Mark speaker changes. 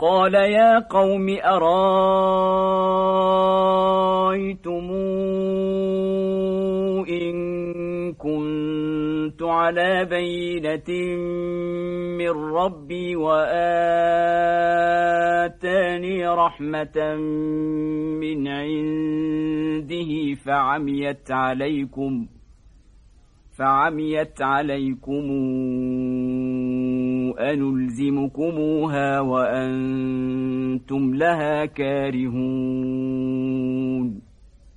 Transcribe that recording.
Speaker 1: قال يا قوم أرأيتم إن كنت على بينة من ربي وآتاني رحمة من عنده فعميت عليكم فعميت عليكم أنلزمكموها وأنتم لها كارهون